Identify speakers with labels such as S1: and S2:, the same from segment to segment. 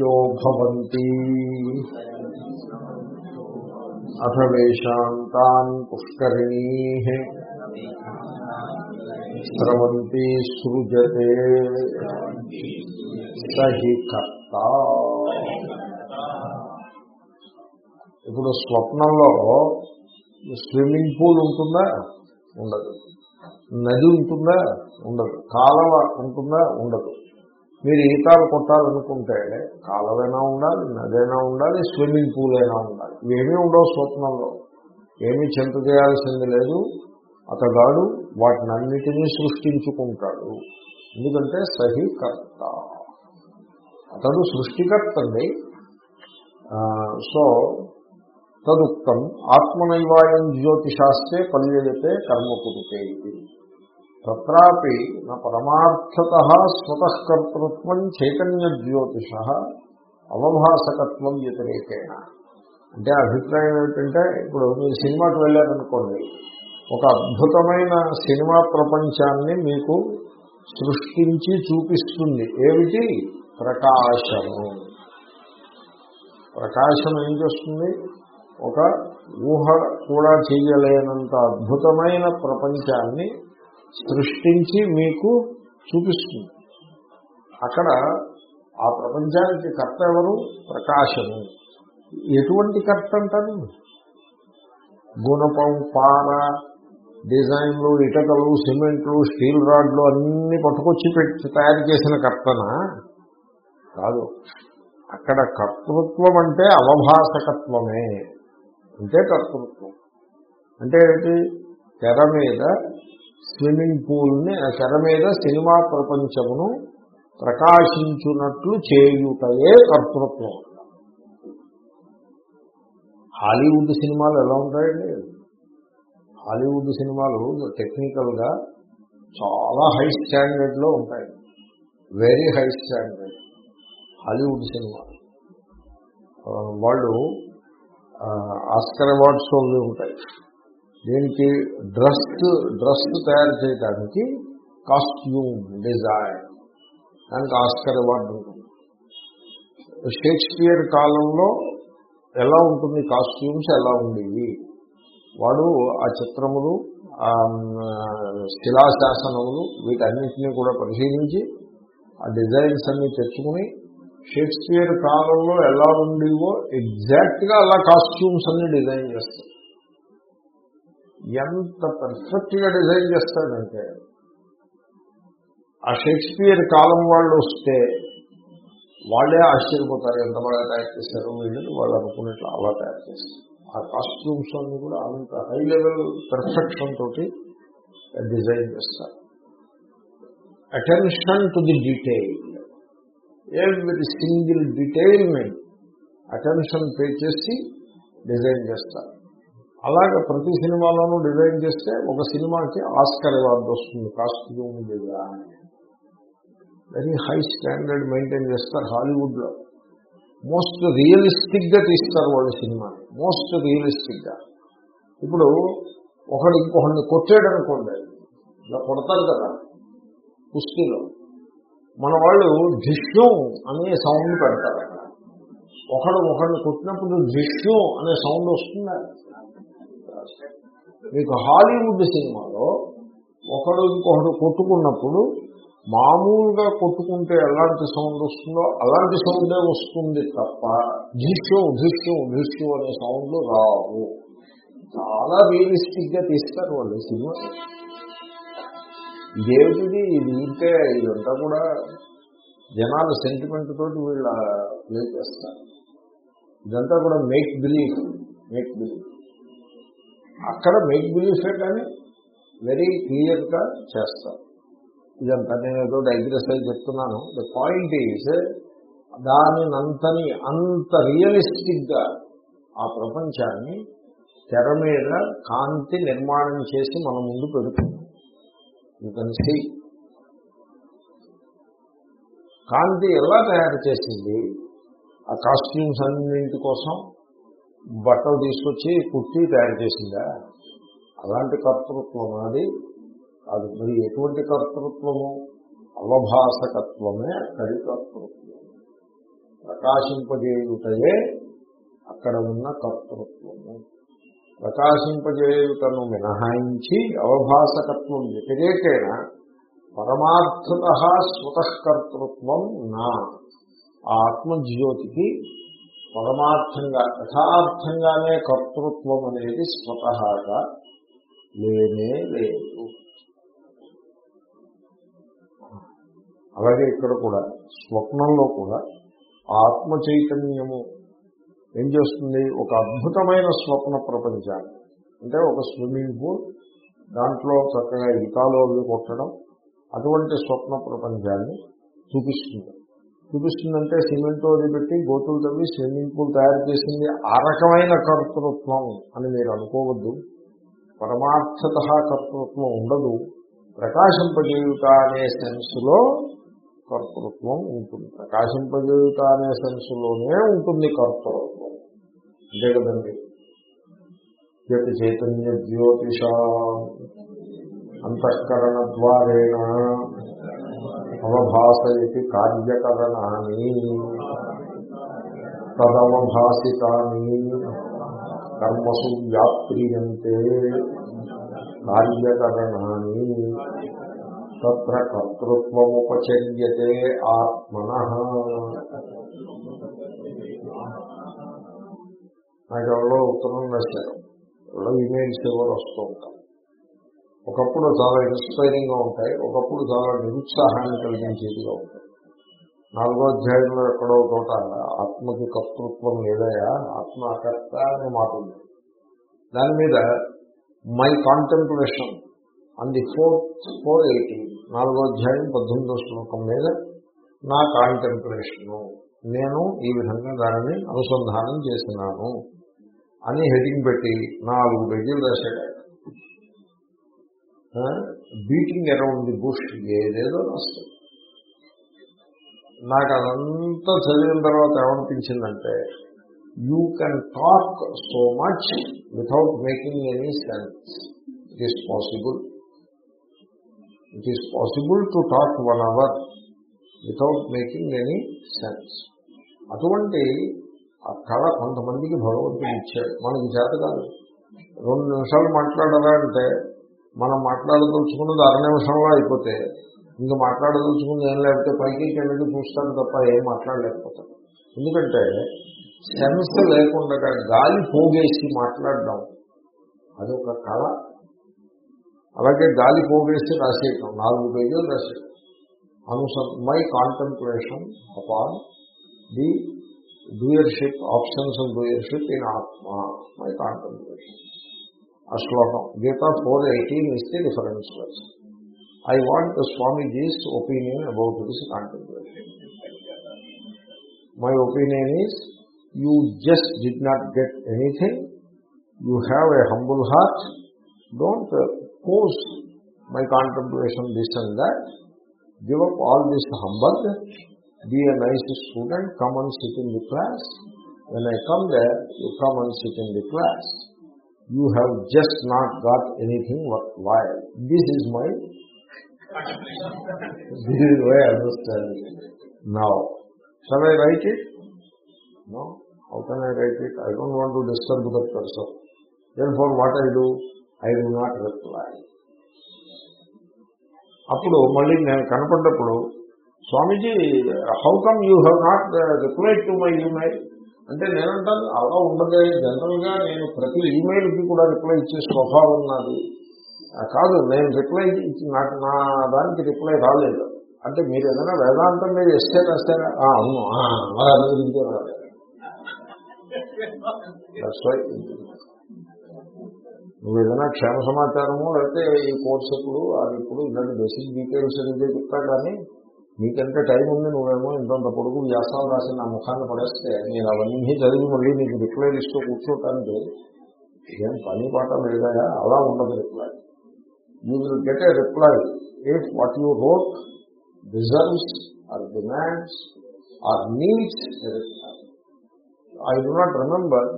S1: నిత్యో భవంతి అథ వేషాంతాన్ పుష్కరిణీ. స్రవంతి సృజతే. సహి కర్త. ఇప్పుడు స్వప్నంలో స్విమ్మింగ్ పూల్ ఉంటుందా? ఉండదు. నది ఉంటుందా? ఉండదు. కాలవ ఉంటుందా? ఉండదు. మీరు ఈతాలు కొట్టాలనుకుంటే కాలవైనా ఉండాలి నదైనా ఉండాలి స్విమ్మింగ్ పూల్ అయినా ఉండాలి. ఇవేమీ ఉండవు స్వప్నంలో. ఏమీ చింత చేయాల్సింది లేదు. అతగాడు వాటిని అన్నిటినీ సృష్టించుకుంటాడు. ఎందుకంటే సహీకర్త అతడు సృష్టికర్త అండి సో తదుక్తం ఆత్మనైవాయం జ్యోతిషాస్తే పల్యయతే కర్మ కురుతే ఇది. తత్రాపి నా పరమార్థత స్వతకర్తృత్వం చైతన్య జ్యోతిష అవభాసకత్వం వ్యతిరేకేణ. అంటే అభిప్రాయం ఏమిటంటే ఇప్పుడు మీరు సినిమాకి వెళ్ళారనుకోండి ఒక అద్భుతమైన సినిమా ప్రపంచాన్ని మీకు సృష్టించి చూపిస్తుంది. ఏమిటి? ప్రకాశము. ప్రకాశం ఏం చేస్తుంది? ఒక ఊహ కూడా చేయలేనంత అద్భుతమైన ప్రపంచాన్ని సృష్టించి మీకు చూపిస్తుంది. అక్కడ ఆ ప్రపంచానికి కర్త ఎవరు? ప్రకాశము. ఎటువంటి కర్త అంటారు? గుణపం పార డిజైన్లు ఇటకలు సిమెంట్లు స్టీల్ రాడ్లు అన్ని పట్టుకొచ్చి పెట్టి తయారు చేసిన కర్తన? కాదు. అక్కడ కర్తృత్వం అంటే అవభాసకత్వమే. అంటే కర్తృత్వం. అంటే తెర మీద స్విమ్మింగ్ పూల్ని తెర మీద సినిమా ప్రపంచమును ప్రకాశించున్నట్లు చేయుటయే కర్తృత్వం. హాలీవుడ్ సినిమాలు ఎలా ఉంటాయండి? హాలీవుడ్ సినిమాలు టెక్నికల్గా చాలా హై స్టాండర్డ్లో ఉంటాయి. Very high standard Hollywood cinema వాళ్ళు ఆస్కర్ అవార్డ్స్ ఉంటాయి. దీనికి? డ్రెస్ డ్రెస్ తయారు చేయడానికి కాస్ట్యూమ్ డిజైన్. దానికి ఆస్కర్ అవార్డు ఉంటుంది. షేక్స్పియర్ కాలంలో ఎలా ఉంటుంది? కాస్ట్యూమ్స్ ఎలా ఉండేవి? వాడు ఆ చిత్రములు శిలాశాసనములు వీటన్నింటినీ కూడా పరిశీలించి ఆ డిజైన్స్ అన్ని తెచ్చుకుని షేక్స్పియర్ కాలంలో ఎలా ఉండేవో ఎగ్జాక్ట్గా అలా కాస్ట్యూమ్స్ అన్ని డిజైన్ చేస్తారు. ఎంత పర్ఫెక్ట్గా డిజైన్ చేస్తాడంటే ఆ షేక్స్పియర్ కాలం వాళ్ళు వస్తే వాళ్ళే ఆశ్చర్యపోతారు ఎంత బాగా తయారు చేశారు వీళ్ళని వాళ్ళు అనుకున్నట్లు అలా తయారు చేస్తారు. ఆ కాస్ట్యూమ్స్ అన్ని కూడా అంత హై లెవెల్ పర్ఫెక్షన్ తోటి డిజైన్ చేస్తారు. Attention to the detail every single డీటెయిల్ని attention pay చేసి డిజైన్ చేస్తారు. అలాగే ప్రతి సినిమాలోనూ డిజైన్ చేస్తే ఒక సినిమాకి ఆస్కర్ అవార్డు వస్తుంది costume design very high standard maintain చేస్తారు హాలీవుడ్లో. మోస్ట్ రియలిస్టిక్గా తీస్తారు వాళ్ళు సినిమాని. మోస్ట్ రియలిస్టిక్గా ఇప్పుడు ఒకడు ఇంకొకడిని కొట్టాడు అనుకోండి ఇలా కొడతారు కదా కుస్తీలో. మన వాళ్ళు జిష్ణు అనే సౌండ్ పెడతారు. ఒకడు ఒకడిని కొట్టినప్పుడు జిష్ణు అనే సౌండ్ వస్తుందా? మీకు హాలీవుడ్ సినిమాలో ఒకడు ఇంకొకడు కొట్టుకున్నప్పుడు మామూలుగా కొట్టుకుంటే ఎలాంటి సౌండ్ వస్తుందో అలాంటి సౌండే వస్తుంది తప్ప ధిష్యు ధిష్యు ధిష్యు అనే సౌండ్లు రావు. చాలా రియలిస్టిక్గా తీస్తారు వాళ్ళు సినిమా. ఇదేమిటిది? ఇది ఉంటే ఇదంతా కూడా జనాల సెంటిమెంట్ తోటి వీళ్ళ ప్లే చేస్తారు. ఇదంతా కూడా మేక్ బిలీఫ్ మేక్ బిలీఫ్ అక్కడ మేక్ బిలీఫే కానీ వెరీ క్లియర్గా చేస్తారు. ఇదంతా నేను ఏదో డైగ్రెస్ అయి చెప్తున్నాను. ద పాయింట్ ఈజ్ దానినంతని అంత రియలిస్టిక్గా ఆ ప్రపంచాన్ని తెర మీద కాంతి నిర్మాణం చేసి మన ముందు పెడుతుంది. యూ కాంతి ఎలా తయారు చేసింది? ఆ కాస్ట్యూమ్స్ అన్నింటి కోసం బట్టలు తీసుకొచ్చి కుట్టి తయారు చేసిందా? అలాంటి కర్తృత్వం అది? అది మరి ఎటువంటి కర్తృత్వము? అవభాసకత్వమే అక్కడి కర్తృత్వం. ప్రకాశింపజేయుటయే అక్కడ ఉన్న కర్తృత్వము. ప్రకాశింపజేయుటను మినహాయించి అవభాసకత్వం వ్యతిరేకేణ పరమార్థత స్వతకర్తృత్వం నా. ఆత్మజ్యోతికి పరమార్థంగా యథార్థంగానే కర్తృత్వం అనేది స్వతహాగా లేనే లేదు. అలాగే ఇక్కడ కూడా స్వప్నంలో కూడా ఆత్మ చైతన్యము ఏం చేస్తుంది? ఒక అద్భుతమైన స్వప్న ప్రపంచాన్ని. అంటే ఒక స్విమ్మింగ్ పూల్ దాంట్లో చక్కగా ఈతాలు కొట్టడం అటువంటి స్వప్న ప్రపంచాన్ని చూపిస్తుంది. చూపిస్తుందంటే సిమెంట్ అది పెట్టి గోతులు తవ్వి స్విమ్మింగ్ పూల్ తయారు చేసింది ఆ రకమైన కర్తృత్వం అని మీరు అనుకోవద్దు. పరమార్థత కర్తృత్వం ఉండదు. ప్రకాశింపజేయుట అనే సెన్స్లో కర్తృత్వం ఉంటుంది. ప్రకాశింపజేయుట అనే సెన్స్లోనే ఉంటుంది కర్తృత్వం. అంతే కదండి. యత్ చైతన్య జ్యోతిష అంతఃకరణ ద్వారేణ అవభాసయతి కార్యకరణాన్ని తదవభాసితాన్ని కర్మసు వ్యాప్రీయంతే కార్యకరణాన్ని తత్ర కర్తృత్వముపచర్యతే ఆత్మన. నాకు ఎవరో ఉత్తరం రాశారు. ఎవరో ఇమెయిల్స్ ఎవరు వస్తూ ఉంటారు. ఒకప్పుడు చాలా ఇన్స్పైరింగ్గా ఉంటాయి ఒకప్పుడు చాలా నిరుత్సాహాన్ని కలిగించేదిగా ఉంటాయి. నాలుగో అధ్యాయంలో ఎక్కడో చోట ఆత్మకి కర్తృత్వం లేదయా? ఆత్మ కర్త అనే మాట ఉంది. దాని మీద my contemplation and the fourth four eighty నాలుగో అధ్యాయం పద్దెనిమిదో శ్లోకం మీద నా కాంటెంప్లేషను నేను ఈ విధంగా దానిని అనుసంధానం చేసినాను అని హెడింగ్ పెట్టి నాలుగు పేజీలు రాశాడు బీటింగ్ అరౌండ్ ది బుష్ ఏదేదో రాస్తుంది నాకు అదంతా చదివిన తర్వాత ఏమనిపించిందంటే you can talk so much without making any sense it is possible it is possible to talk one hour without making any sense అటువంటి ఆ కళ కొంతమందికి భగవంతుడు ఇచ్చాడు. మనకి చేత కాదు. రెండు నిమిషాలు మాట్లాడాలంటే మనం మాట్లాడదలుచుకున్నది అర నిమిషంలో అయిపోతే ఇంకా మాట్లాడదలుచుకుంది ఏం లేకపోతే పైకి కిందకి చూస్తాను తప్ప ఏం మాట్లాడలేకపోతాను ఎందుకంటే సెన్స్ లేకుండా గాలి పోగేసి మాట్లాడడం అదొక కళ. అలాగే గాలి పోగేసి రాసేయటం నాలుగు పేజీలు రాసేయటం. అనుసం my contemplation upon the doership options of doership in ఆత్మ మై కాంటెంప్లేషన్ ఆ శ్లోకం గీత ఫోర్ ఎయిటీన్ ఇస్తే reference verse I want Swamiji's opinion about this contemplation my opinion is you just did not get anything you have a humble heart don't pose my contemplation this and that give up all this humble be a nice student, come and sit in the class. When I come there, you come and sit in the class. You have just not got anything worthwhile. This is my, this is my understanding. Now, shall I write it? No. How can I write it? I don't want to disturb that person. Therefore, what I do? I do not reply. అప్పుడు మళ్ళీ నేను కనపడ్డప్పుడు Swamiji how come you have not replied to my email అంటే నేనంటాను అలా ఉండదే జనరల్గా నేను ప్రతి ఈమెయిల్కి కూడా రిప్లై ఇచ్చే స్వభావం నాది. కాదు నేను రిప్లై నాకు నా దానికి రిప్లై రాలేదు. అంటే మీరు ఏదైనా వేదాంతం మీద ఇస్తే రాస్తారా అవును అలా అభివృద్ధి రాలేదు నువ్వు ఏదైనా క్షేమ సమాచారము లేకపోతే ఈ కోర్సు ఎప్పుడు అది ఇప్పుడు ఇలాంటి బేసిక్ డీటెయిల్స్ అనేది చెప్తా కానీ నీకంటే టైం ఉంది నువ్వేమో ఇంతంత పొడుగు వ్యాసాలు రాసి నా ముఖాన్ని పడేస్తే నేను అవన్నీ చదివి మళ్ళీ నీకు రిప్లై లిస్ట్ కూర్చోటానికి ఏం పని పాట లేదా అలా ఉండదు reply. You will get a reply if what you wrote deserves or demands or needs I do not remember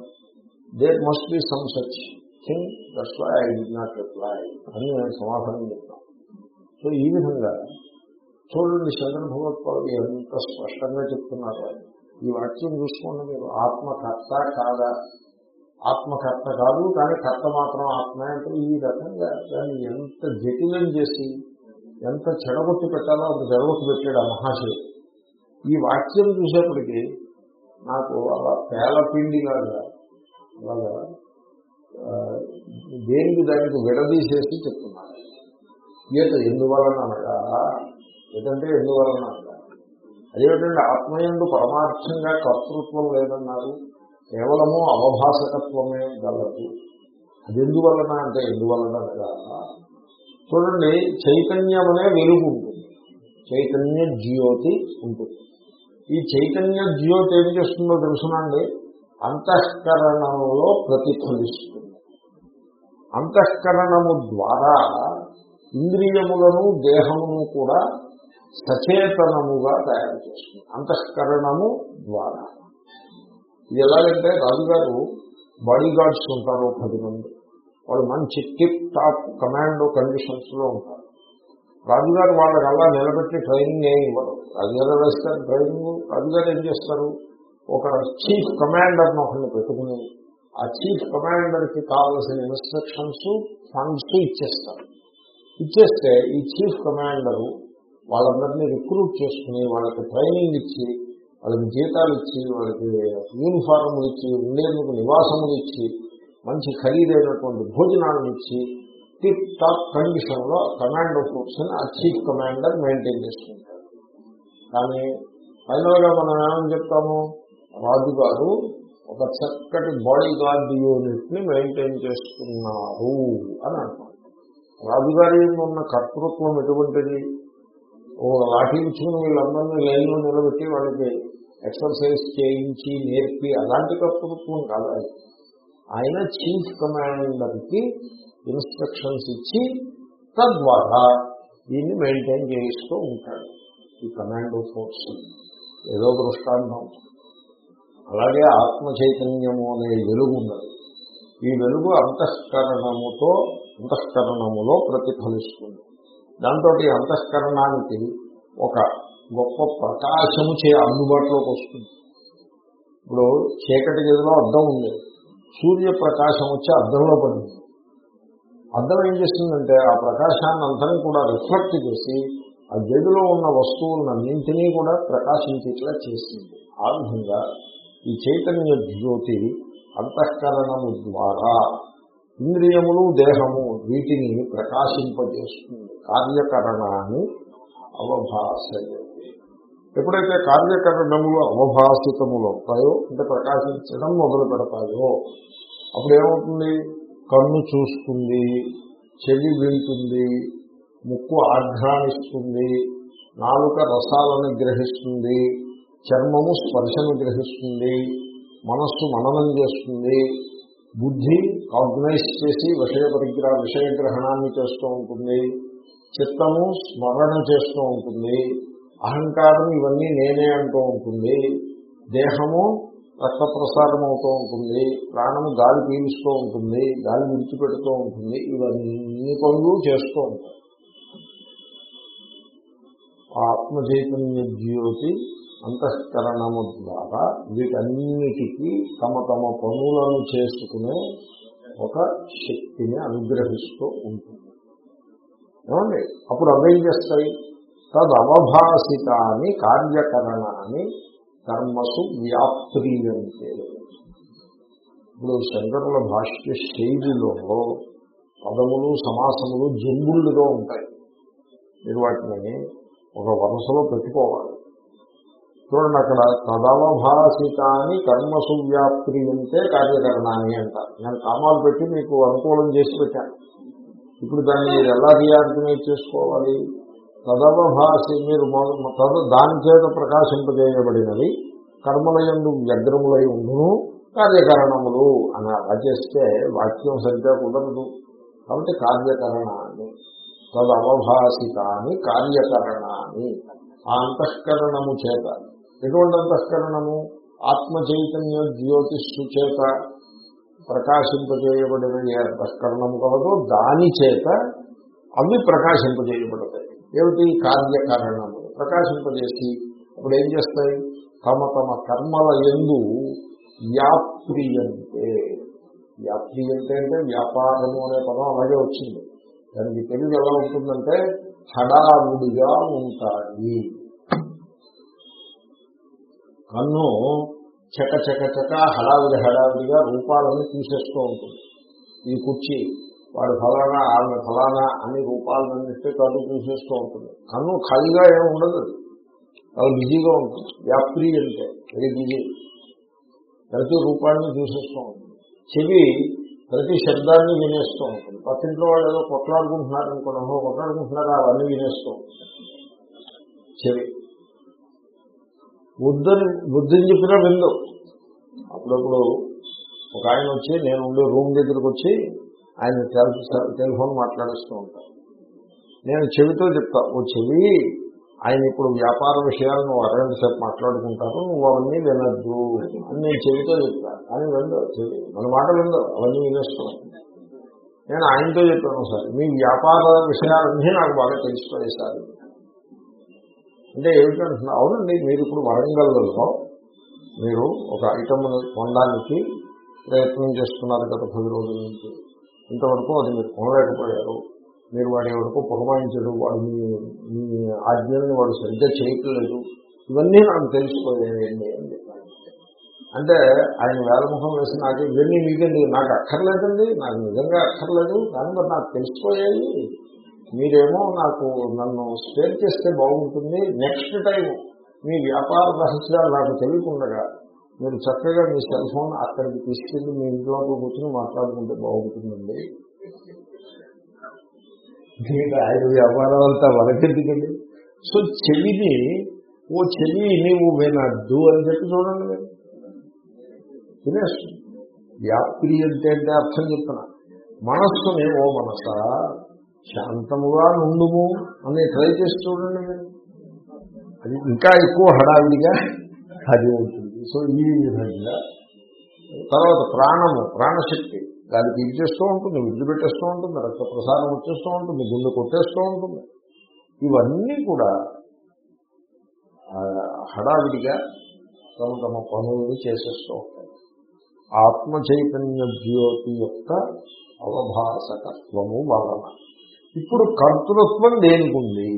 S1: there must be some such thing that's why I did not reply అని నేను సమాధానం చెప్తాను so ఈ విధంగా చూడండి శంకర భగవత్పాదు ఎంత స్పష్టంగా చెప్తున్నారు. ఈ వాక్యం చూసుకోండి మీరు. ఆత్మకర్త కాదా? ఆత్మకర్త కాదు కానీ కర్త మాత్రం ఆత్మ అంటే ఈ రకంగా దాన్ని ఎంత జటిలం చేసి ఎంత చెడగొట్టి పెట్టాలో అంత చెడగొట్టి పెట్టాడు ఆ మహాశివుడు ఈ వాక్యం చూసేప్పటికీ నాకు అలా పేలపిండిలాగా అలాగా దేనికి దానికి విడదీసేసి చెప్తున్నాను ఈత ఎందువలన అనగా ఏంటంటే ఎందువలన? అనగా అదేమిటంటే ఆత్మయందు పరమార్థంగా కర్తృత్వం లేదన్నారు కేవలము అవభాసకత్వమే గలదు. అది ఎందువలన అంటే ఎందువలన చూడండి చైతన్యం అనే వెలుగు ఉంటుంది. చైతన్య జ్యోతి ఉంటుంది. ఈ చైతన్య జ్యోతి ఏం చేస్తుందో తెలుసునండి? అంతఃకరణంలో ప్రతిఫలిస్తుంది. అంతఃకరణము ద్వారా ఇంద్రియములను దేహమును కూడా సచేతనముగా తయారు చేస్తుంది అంతఃకరణము ద్వారా. ఇది ఎలాగంటే రాజుగారు బాడీ గార్డ్స్ ఉంటారు పది మంది. వాళ్ళు మంచి టిప్ టాప్ కమాండో కండిషన్స్లో ఉంటారు. రాజుగారు వాళ్ళకి అలా నిలబెట్టి ట్రైనింగ్ ఏమి ఇవ్వరు. రాజుగారు వేస్తారు ట్రైనింగ్ రాజుగారు ఏం చేస్తారు? ఒక చీఫ్ కమాండర్ను ఒకరిని పెట్టుకుని ఆ చీఫ్ కమాండర్కి కావలసిన ఇన్స్ట్రక్షన్స్ ఫండ్స్ ఇచ్చేస్తారు. ఇచ్చేస్తే ఈ చీఫ్ కమాండరు వాళ్ళందరినీ రిక్రూట్ చేసుకుని వాళ్ళకి ట్రైనింగ్ ఇచ్చి వాళ్ళకి జీతాలు ఇచ్చి వాళ్ళకి యూనిఫారంలు ఇచ్చి ఉండేందుకు నివాసములు ఇచ్చి మంచి ఖరీదైనటువంటి భోజనాలను ఇచ్చి టిప్ టాప్ కండిషన్లో కమాండో ఫోర్స్ని ఆ చీఫ్ కమాండర్ మెయింటైన్ చేసుకుంటారు కానీ ఫైనల్గా మనం ఏమని చెప్తాము? రాజుగారు ఒక చక్కటి బాడీ గార్డ్ యూనిట్ని మెయింటైన్ చేస్తున్నారు అని అంటాం రాజుగారి ఉన్న కర్తృత్వం ఎటువంటిది? ఓ లాఠీ ఇచ్చుకుని వీళ్ళందరినీ లైన్లో నిలబెట్టి వాళ్ళకి ఎక్సర్సైజ్ చేయించి నేర్పి అలాంటి కర్తృత్వం కాదు ఆయన చీఫ్ కమాండర్కి ఇన్స్ట్రక్షన్స్ ఇచ్చి తద్వారా దీన్ని మెయింటైన్ చేయిస్తూ ఉంటాడు ఈ కమాండో ఫోర్స్. ఏదో దృష్టాంతం. అలాగే ఆత్మ చైతన్యము అనే వెలుగు ఉన్నది. ఈ వెలుగు అంతఃకరణముతో అంతఃకరణములో ప్రతిఫలిస్తుంది. దాంతో ఈ అంతఃకరణానికి ఒక గొప్ప ప్రకాశము చే అందుబాటులోకి వస్తుంది. ఇప్పుడు చీకటి గదిలో అద్దం ఉంది. సూర్యప్రకాశం వచ్చి అద్దంలో పడింది. అద్దం ఏం చేస్తుందంటే ఆ ప్రకాశాన్ని అంతరం కూడా రిఫ్లెక్ట్ చేసి ఆ గదిలో ఉన్న వస్తువులన్నింటినీ కూడా ప్రకాశించేట్లా చేసింది ఆ విధంగా ఈ చైతన్య జ్యోతి అంతఃకరణము ద్వారా ఇంద్రియములు దేహము వీటిని ప్రకాశింపజేస్తుంది. కార్యకరణాన్ని అవభాసయతి. ఎప్పుడైతే కార్యకరణములు అవభాసితములు అవుతాయో అంటే ప్రకాశించడం మొదలు పెడతాయో అప్పుడు ఏమవుతుంది కన్ను చూస్తుంది చెవి వింటుంది ముక్కు ఆఘ్రానిస్తుంది నాలుక రసాలను గ్రహిస్తుంది చర్మము స్పర్శను గ్రహిస్తుంది మనస్సు మననం చేస్తుంది బుద్ధి ఆర్గనైజ్ చేసి విషయ పరిగ్రహ విషయగ్రహణాన్ని చేస్తూ ఉంటుంది. చిత్తము స్మరణ చేస్తూ ఉంటుంది. అహంకారం ఇవన్నీ నేనే అంటూ ఉంటుంది. దేహము రక్త ప్రసారం అవుతూ ఉంటుంది. ప్రాణము గాలి పీలుస్తూ ఉంటుంది. గాలి విడిచిపెడుతూ ఉంటుంది. ఇవన్నీ పనులు చేస్తూ ఉంటాయి. ఆత్మచైతన్య జ్యోతి అంతఃకరణము ద్వారా వీటన్నిటికీ తమ తమ పనులను చేసుకునే ఒక శక్తిని అనుగ్రహిస్తూ ఉంటుంది. ఏమండి? అప్పుడు అవేం చేస్తాయి? తదవభాసితాన్ని కార్యకరణాన్ని కర్మసు వ్యాప్రియంతే ఇప్పుడు శంకరుల భాష్య శైలిలో పదములు సమాసములు జంబుళ్ళుగా ఉంటాయి. మీరు వాటిని ఒక వరుసలో పెట్టుకోవాలి. చూడండి అక్కడ తదవభాసితాన్ని కర్మసు వ్యాప్రియంతే కార్యకరణాన్ని అంటారు. నేను కామాలు పెట్టి మీకు అనుకూలం చేసి పెట్టాను. ఇప్పుడు దాన్ని మీరు ఎలా రియార్గనైజ్ చేసుకోవాలి? తదవభాసి మీరు తద దాని చేత ప్రకాశింపజేయబడినది కర్మలయందు వ్యగ్రములై ఉండును కార్యకరణములు అని అలా చేస్తే వాక్యం సరిగ్గా కుదరదు. కాబట్టి కార్యకరణాన్ని తదవభాసితాన్ని కార్యకరణాన్ని ఆ అంతఃకరణము చేత ఎటువంటి అంతఃకరణము ఆత్మ చైతన్య జ్యోతిష్సు చేత ప్రకాశింపజేయబడిన ఏ అంతఃకరణము కలదో దాని చేత అవి ప్రకాశింపజేయబడతాయి. ఏమిటి? కార్యకారణము. ప్రకాశింపజేసి అప్పుడు ఏం చేస్తాయి? తమ తమ కర్మల ఎందు వ్యాప్రియంతే వ్యాప్రియంతే అంటే వ్యాపారము అనే పదం అలాగే వచ్చింది. దానికి తెలుగు ఎలా ఉంటుందంటే హడావుడిగా ఉంటాయి. కన్ను చక చక చక హడావిడి హడావిడిగా రూపాలను తీసేస్తూ ఉంటుంది. ఈ కుర్చీ వాడు ఫలానా ఆమె ఫలానా అన్ని రూపాలన్నిటి కన్ను తీసేస్తూ ఉంటుంది. కన్ను ఖాళీగా ఏమి ఉండదు. చాలా బిజీగా ఉంటుంది. వ్యాప్తి అంటే వెరీ బిజీ ప్రతి రూపాన్ని చూసేస్తూ ఉంటుంది. చెవి ప్రతి శబ్దాన్ని వినేస్తూ ఉంటుంది. పక్కింట్లో వాళ్ళు ఏదో కొట్లాడుకుంటున్నారు అనుకున్నామో కొట్లాడుకుంటున్నారా? అవన్నీ వినేస్తూ ఉంటుంది. చెవి బుద్ధుని బుద్ధిని చెప్పినా విందు అప్పుడప్పుడు ఒక ఆయన వచ్చి నేను ఉండే రూమ్ దగ్గరకు వచ్చి ఆయన టెలిఫోన్ మాట్లాడిస్తూ ఉంటాను నేను చెవితో చెప్తా ఓ చెవి ఆయన ఇప్పుడు వ్యాపార విషయాలు నువ్వు అరగంట సేపు మాట్లాడుకుంటారు నువ్వు అవన్నీ వినద్దు. అని నేను చెవితో చెప్తా. కానీ విందు చెవి మన మాట విందు అవన్నీ వినేస్తున్నాను నేను ఆయనతో చెప్పాను సార్ మీ వ్యాపార విషయాలన్నీ నాకు బాగా తెలిసిపోయాయి సార్. అంటే ఏమిటంటున్నా అవునండి మీరు ఇప్పుడు వరంగల్లో మీరు ఒక ఐటమ్ను కొనడానికి ప్రయత్నం చేస్తున్నారు గత పది రోజుల నుంచి. ఇంతవరకు అది మీరు కొనలేకపోయారు. మీరు వాడి వరకు పురమాయించడు వాడు మీ మీ ఆజ్ఞల్ని వాడు సరిగ్గా చేయట్లేదు. ఇవన్నీ నాకు తెలిసిపోయాయండి అని చెప్పాను అంటే ఆయన వేలముఖం వేసి నాకు ఇవన్నీ మీకండి నాకు అక్కర్లేదండి నాకు నిజంగా అక్కర్లేదు కానీ మరి నాకు తెలిసిపోయాయి. మీరేమో నాకు నన్ను స్పేర్ చేస్తే బాగుంటుంది. నెక్స్ట్ టైం మీ వ్యాపార రహస్యాలు నాకు తెలియకుండా మీరు చక్కగా మీ సెల్ ఫోన్ అక్కడికి తీసుకెళ్ళి మీ ఇంట్లో కూర్చొని మాట్లాడుకుంటే బాగుంటుందండి. దీనికి ఆయన వ్యాపారం అంతా వరకెందుకండి? సో చెవిని ఓ చెవి నీవు వినద్దు అని చెప్పి చూడండి మీరు. వినేస్తుంది వ్యాప్తి అంటే అంటే అర్థం చెప్తున్నా. మనస్సుని ఓ మనసా శాంతముగా నుండుము అని ట్రై చేసి చూడండి మీరు. అది ఇంకా ఎక్కువ హడావిడిగా అది ఉంటుంది సో ఈ విధంగా. తర్వాత ప్రాణము ప్రాణశక్తి. గాలి పీల్చేస్తూ ఉంటుంది విడిచిపెట్టేస్తూ ఉంటుంది రక్త ప్రసారం వచ్చేస్తూ ఉంటుంది గుండె కొట్టేస్తూ ఉంటుంది. ఇవన్నీ కూడా హడావిడిగా తమ తమ పనులను చేసేస్తూ ఉంటాయి. ఆత్మ చైతన్య జ్యోతి యొక్క అవభాసకత్వము వలన. ఇప్పుడు కర్తృత్వం దేనికి ఉంది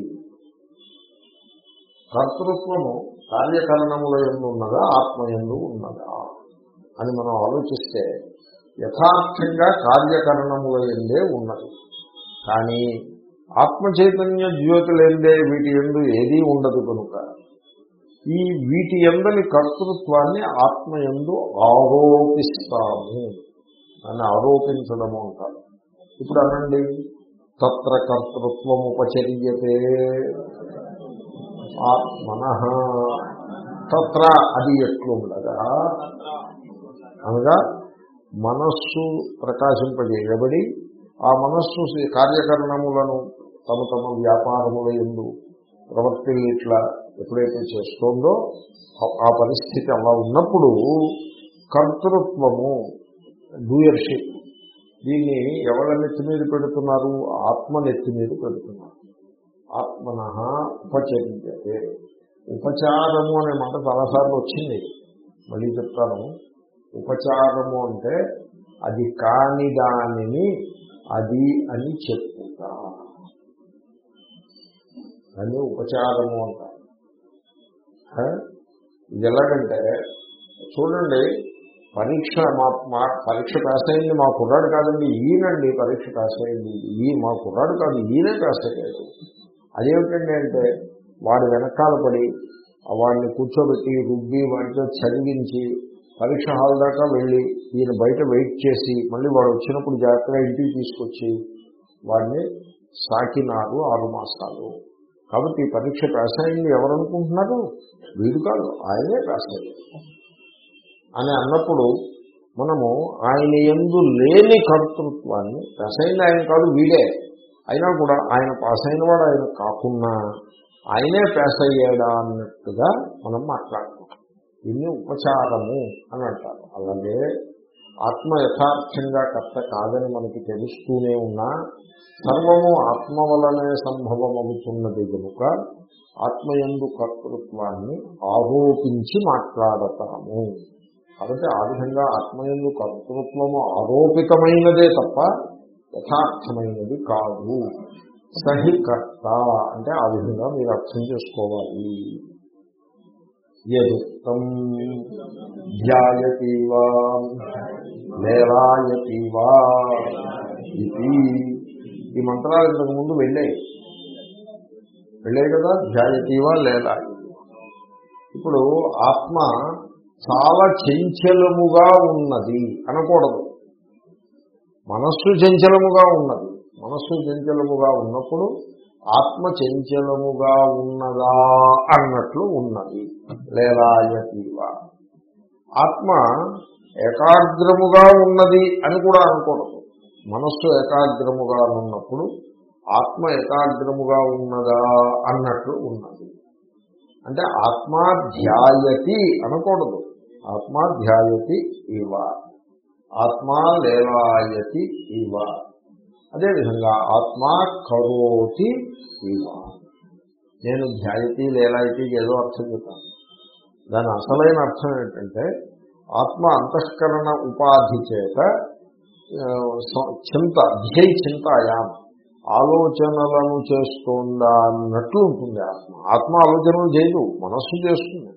S1: కర్తృత్వము కార్యకరణముల ఎందు ఉన్నదా ఆత్మ ఎందు ఉన్నదా? అని మనం ఆలోచిస్తే యథార్థంగా కార్యకరణముల ఎందే ఉన్నది. కానీ ఆత్మ చైతన్య జ్యోతులందే వీటి ఎందు ఏదీ ఉండదు కనుక. ఈ వీటి ఎందని కర్తృత్వాన్ని ఆత్మ ఎందు ఆరోపిస్తాము అని ఆరోపించడము అంటారు. ఇప్పుడు అనండి తత్ర కర్తృత్వం ఉపచర్యతే ఆత్మన. తత్ర అది ఎట్లుండగా? అనగా మనస్సు ప్రకాశింపజేయబడి ఆ మనస్సు కార్యకరణములను తమ తమ వ్యాపారముల ఎందు ప్రవర్తి ఇట్లా ఎప్పుడైతే చేస్తోందో ఆ పరిస్థితి అలా ఉన్నప్పుడు కర్తృత్వము డూయర్షిప్ దీన్ని ఎవరి నెత్తి మీద పెడుతున్నారు? ఆత్మ నెత్తి మీద పెడుతున్నారు. ఆత్మన ఉపచరించే ఉపచారము అనే మాట చాలాసార్లు వచ్చింది. మళ్ళీ చెప్తాను. ఉపచారము అంటే అది కాని దానిని అది అని చెప్పుతా. దాన్ని ఉపచారము అంటారు. ఇది ఎలాగంటే చూడండి పరీక్ష మా మా పరీక్ష పాస్ అయింది మా కుర్రాడు కాదండి ఈయనండి పరీక్ష పాస్ అయింది ఈ మా కుర్రాడు కాదు ఈయనే పాస్ అయ్యాడు అదేమిటండి అంటే వాడు వెనకాల పడి వాడిని కూర్చోబెట్టి రుబ్బి వాడితో చదివించి పరీక్ష హాల్ దాకా వెళ్ళి ఈయన బయట వెయిట్ చేసి మళ్ళీ వాడు వచ్చినప్పుడు జాగ్రత్తగా ఇంటికి తీసుకొచ్చి వాడిని సాకినారు ఆరు మాసాలు. కాబట్టి పరీక్ష పాస్ అయింది ఎవరు అనుకుంటున్నారు వీడు కాదు ఆయనే పాస్ అయ్యారు అని అన్నప్పుడు మనము ఆయన ఎందు లేని కర్తృత్వాన్ని రసైన ఆయన కాదు వీడే అయినా కూడా ఆయన పాస్ అయిన వాడు ఆయన కాకుండా ఆయనే పాస్ అయ్యాడా అన్నట్టుగా మనం మాట్లాడుకుంటాం. దీన్ని ఉపచారము అని అంటారు. అలాగే ఆత్మ యథార్థంగా కర్త కాదని మనకి తెలుస్తూనే ఉన్నా సర్వము ఆత్మ వలనే సంభవమవుతున్నది కనుక ఆత్మయందు కర్తృత్వాన్ని ఆరోపించి మాట్లాడతాము. కాబట్టి ఆ విధంగా ఆత్మయందు కర్తృత్వము ఆరోపితమైనదే తప్ప యథార్థమైనది కాదు. సహి కర్త అంటే ఆ విధంగా మీరు అర్థం చేసుకోవాలి. ఎదుక్తం ధ్యాయతీవా లేరాయతీవా ఇది. ఈ మంత్రాలు ఇంతకు ముందు వెళ్ళాయి. వెళ్ళాయి కదా? ధ్యాయతీవా లేదా ఇప్పుడు ఆత్మ చాలా చంచలముగా ఉన్నది అనకూడదు. మనస్సు చంచలముగా ఉన్నది. మనస్సు చంచలముగా ఉన్నప్పుడు ఆత్మ చంచలముగా ఉన్నదా అన్నట్లు ఉన్నది. లేలాయతీవ ఆత్మ ఏకాగ్రముగా ఉన్నది అని కూడా అనకూడదు మనస్సు ఏకాగ్రముగా ఉన్నప్పుడు ఆత్మ ఏకాగ్రముగా ఉన్నదా అన్నట్లు ఉన్నది. అంటే ఆత్మాధ్యాయతి అనకూడదు. ఆత్మా ధ్యాయతి ఇవ. ఆత్మా లేలాయతి ఇవ. అదేవిధంగా ఆత్మా కరోతి ఇవ. నేను ధ్యాయతి లేలాయతి ఏదో అర్థం చెప్తాను. దాని అసలైన అర్థం ఏంటంటే ఆత్మ అంతఃకరణ ఉపాధి చేత చింత ధ్యేయ చింతాయాం. ఆలోచనలను చేస్తుందా అన్నట్లు ఉంటుంది ఆత్మ. ఆత్మ ఆలోచనలు చేయదు మనస్సు చేస్తుంది.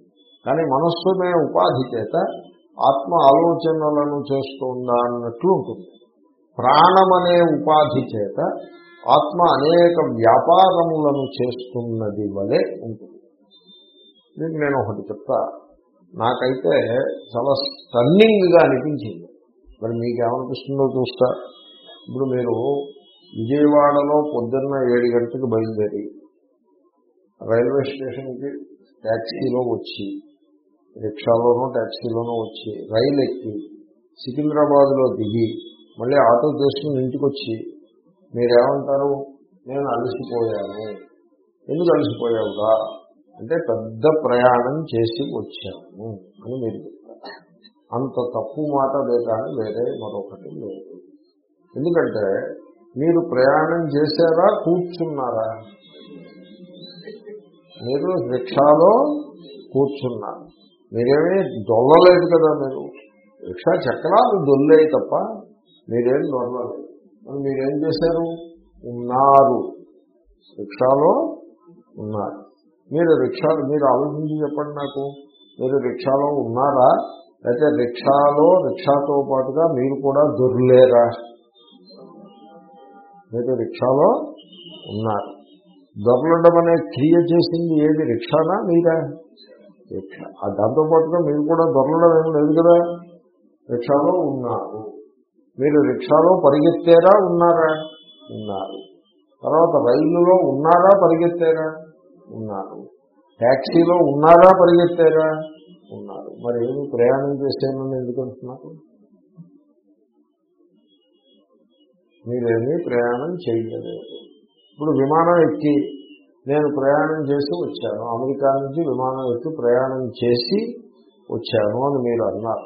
S1: కానీ మనస్సునే ఉపాధి చేత ఆత్మ ఆలోచనలను చేస్తుందా అన్నట్లు ఉంటుంది. ప్రాణమనే ఉపాధి చేత ఆత్మ అనేక వ్యాపారములను చేస్తున్నది వలె ఉంటుంది. దీనికి నేను ఒకటి చెప్తా. నాకైతే చాలా స్టన్నింగ్గా అనిపించింది. మరి మీకేమనిపిస్తుందో చూస్తా. ఇప్పుడు మీరు విజయవాడలో పొద్దున్న ఏడు గంటలకు బయలుదేరి రైల్వే స్టేషన్కి ట్యాక్సీలో వచ్చి రిక్షాలోనూ ట్యాక్సీలోనూ వచ్చి రైలు ఎక్కి సికింద్రాబాద్లో దిగి మళ్ళీ ఆటో చేసుకుని ఇంటికి వచ్చి మీరేమంటారు? నేను అలసిపోయాను. ఎందుకు అలసిపోయావుగా అంటే పెద్ద ప్రయాణం చేసి వచ్చాను అని మీరు చెప్తారు అంత తప్పు మాట లేదని వేరే మరొకటి లేదు. ఎందుకంటే మీరు ప్రయాణం చేశారా కూర్చున్నారా? మీరు రిక్షాలో కూర్చున్నారు. మీరేమీ దొల్లలేదు కదా మీరు? రిక్షా చక్రాలు దొల్లాయి తప్ప మీరేం దొరలేదు మరి మీరేం చేశారు? ఉన్నారు. రిక్షాలో ఉన్నారు. మీరు రిక్షాలు మీరు ఆలోచించి చెప్పండి నాకు. మీరు రిక్షాలో ఉన్నారా? అయితే రిక్షాలో రిక్షాతో పాటుగా మీరు కూడా దొరలేరా? మీరు రిక్షాలో ఉన్నారు. దొరలడం అనే క్రియ చేసింది ఏది? రిక్షానా మీరా? రిక్షా దాంతో పాటుగా మీరు కూడా దొరలడం ఏం లేదు కదా? రిక్షాలో ఉన్నారు. మీరు రిక్షాలో పరిగెత్తారా? ఉన్నారా? ఉన్నారు. తర్వాత రైలులో ఉన్నారా? పరిగెత్తారా? ఉన్నారు. ట్యాక్సీలో ఉన్నారా? పరిగెత్తారా? ఉన్నారు. మరి ఏమి ప్రయాణం చేసేనని ఎందుకు అంటున్నారు? మీరేమీ ప్రయాణం చేయలేదు. ఇప్పుడు విమానం ఎక్కి నేను ప్రయాణం చేసి వచ్చాను. అమెరికా నుంచి విమానం ఎక్కి ప్రయాణం చేసి వచ్చాను అని మీరు అన్నారు.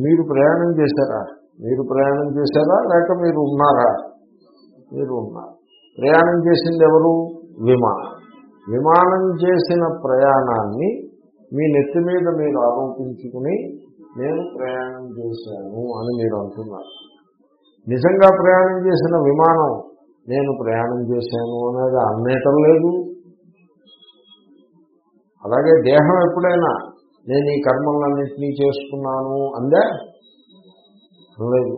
S1: మీరు ప్రయాణం చేశారా? మీరు ప్రయాణం చేశారా? లేక మీరు ఉన్నారా? మీరు ఉన్నారు. ప్రయాణం చేసింది ఎవరు? విమానం. విమానం చేసిన ప్రయాణాన్ని మీ నెత్తి మీద మీరు ఆరోపించుకుని నేను ప్రయాణం చేశాను అని మీరు అంటున్నారు. నిజంగా ప్రయాణం చేసిన విమానం నేను ప్రయాణం చేశాను అనేది అన్నేటం లేదు. అలాగే దేహం ఎప్పుడైనా నేను ఈ కర్మలన్నింటినీ చేసుకున్నాను అందే? లేదు.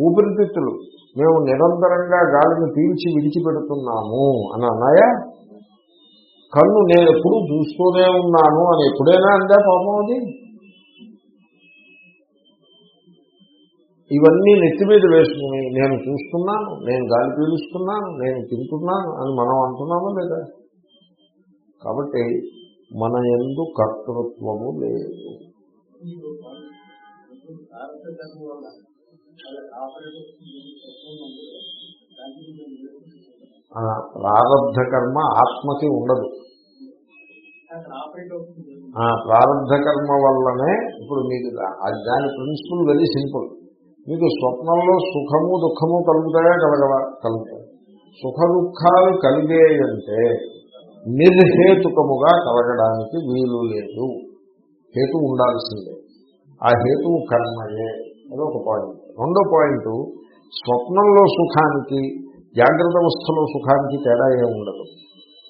S1: ఊపిరితిత్తులు. మేము నిరంతరంగా గాలిని పీల్చి విడిచిపెడుతున్నాము అని అన్నాయా? కన్ను నేను ఎప్పుడు చూస్తూనే ఉన్నాను అని ఎప్పుడైనా అందా పాపం అది? ఇవన్నీ నెత్తి మీద వేసుకుని నేను చూస్తున్నాను నేను గాలి పీలుస్తున్నాను నేను తింటున్నాను అని మనం అంటున్నామా లేదా? కాబట్టి మన ఎందు కర్తృత్వము లేదు. ప్రారంధ కర్మ ఆత్మకి ఉండదు. ప్రారంధ కర్మ వల్లనే ఇప్పుడు మీకు దాని ప్రిన్సిపల్ వెరీ సింపుల్ మీకు స్వప్నంలో సుఖము దుఃఖము కలుగుతాయా కలగవా? కలుగుతాయి. సుఖ దుఃఖాలు కలిగేయంటే నిర్హేతుకముగా కలగడానికి వీలు లేదు. హేతు ఉండాల్సిందే. ఆ హేతువు కర్మయే అది ఒక పాయింట్. రెండో పాయింట్ స్వప్నంలో సుఖానికి జాగ్రత్త అవస్థలో సుఖానికి తేడా ఏమి ఉండదు.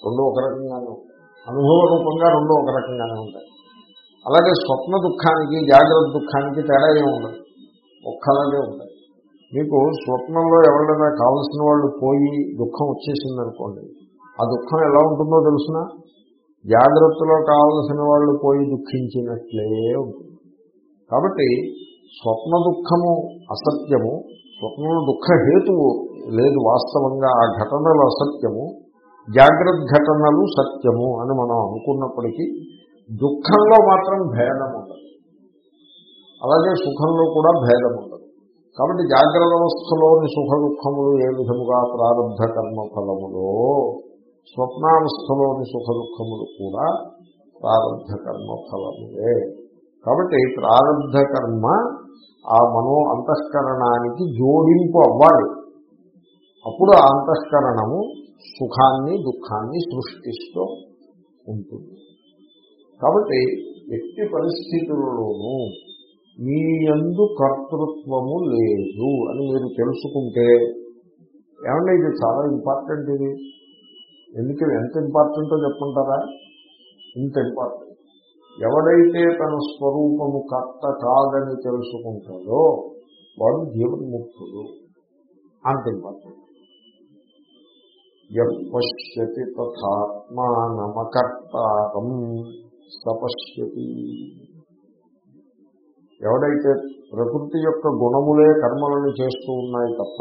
S1: రెండు ఒక రకంగానే అనుభవ రూపంగా రెండు ఒక రకంగానే ఉంటాయి. అలాగే స్వప్న దుఃఖానికి జాగ్రత్త దుఃఖానికి తేడా ఏమి ఉండదు. ఒక్కలాగే ఉంటాయి. మీకు స్వప్నంలో ఎవరైనా కావలసిన వాళ్ళు పోయి దుఃఖం వచ్చేసింది అనుకోండి ఆ దుఃఖం ఎలా ఉంటుందో తెలుసిన? జాగ్రత్తలో కావలసిన వాళ్ళు పోయి దుఃఖించినట్లే ఉంటుంది. కాబట్టి స్వప్న దుఃఖము అసత్యము స్వప్నంలో దుఃఖ హేతువు లేదు వాస్తవంగా ఆ ఘటనలు అసత్యము జాగ్రత్త ఘటనలు సత్యము అని మనం అనుకున్నప్పటికీ దుఃఖంలో మాత్రం భేదం ఉండదు. అలాగే సుఖంలో కూడా భేదం ఉండదు. కాబట్టి జాగ్రత్త అవస్థలోని సుఖ దుఃఖములు ఏ విధముగా ప్రారంభ కర్మ ఫలములో స్వప్నావస్థలోని సుఖ దుఃఖములు కూడా ప్రారంభ కర్మ ఫలములే కాబట్టి ప్రారంభ కర్మ ఆ మనో అంతఃకరణానికి జోడింపు అవ్వాలి. అప్పుడు ఆ అంతఃకరణము సుఖాన్ని దుఃఖాన్ని సృష్టిస్తూ ఉంటుంది. కాబట్టి ఎట్టి పరిస్థితులలోనూ మీ ఎందు కర్తృత్వము లేదు అని మీరు తెలుసుకుంటే ఏమంటే ఇది చాలా ఇంపార్టెంట్ ఇది? ఎందుకు ఎంత ఇంపార్టెంటో చెప్పుకుంటారా ఇంత ఇంపార్టెంట్. ఎవడైతే తన స్వరూపము కర్త కాదని తెలుసుకుంటాడో వాడు జీవన్ముక్తుడు అంత ఇంపార్టెంట్. పశ్యతి తథాత్మానమకర్తారం తపశ్యతి. ఎవడైతే ప్రకృతి యొక్క గుణములే కర్మలను చేస్తూ ఉన్నాయి తప్ప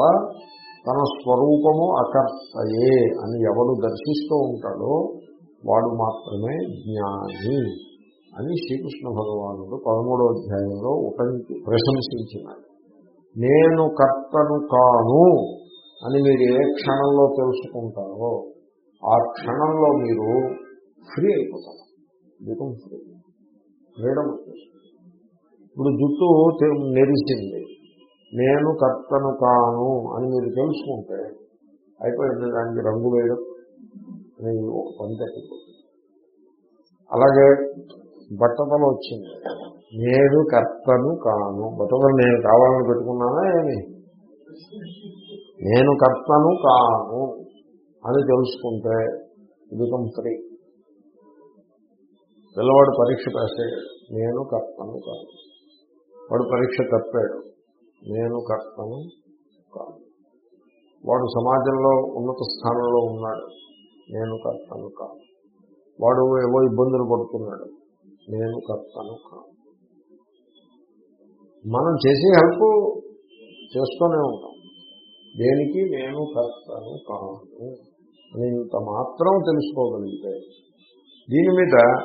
S1: తన స్వరూపము అకర్తయే అని ఎవడు దర్శిస్తూ ఉంటాడో వాడు మాత్రమే జ్ఞాని అని శ్రీకృష్ణ భగవానుడు పదమూడో అధ్యాయంలో ఉటంకి ప్రశంసించినాడు. నేను కర్తను కాను అని మీరు ఏ క్షణంలో తెలుసుకుంటారో ఆ క్షణంలో మీరు ఫ్రీ అయిపోతారు. బికమ్ ఫ్రీ ఫ్రీడమ్ వచ్చేస్తుంది. ఇప్పుడు జుట్టు నెరిసింది నేను కర్తను కాను అని మీరు తెలుసుకుంటే అయిపోయింది. దానికి రంగు వేయడం అనేది ఒక పని తగ్గిపోతుంది అలాగే బట్టతలు వచ్చింది. నేను కర్తను కాను. బట్టతలు నేను కావాలని పెట్టుకున్నానా ఏమి? నేను కర్తను కాను అని తెలుసుకుంటే బికమ్ ఫ్రీ పిల్లవాడు పరీక్ష పాస్ నేను కర్తను కాను. వాడు పరీక్ష తప్పాడు నేను కర్తను కాదు. వాడు సమాజంలో ఉన్నత స్థానంలో ఉన్నాడు. నేను కర్తను కాదు. వాడు ఏవో ఇబ్బందులు పడుతున్నాడు. నేను కర్తను కాదు. మనం చేసే హెల్ప్ చేస్తూనే ఉంటాం. దేనికి? నేను కర్తను కాను అని ఇంత మాత్రం తెలుసుకోగలిగితే దీని మీద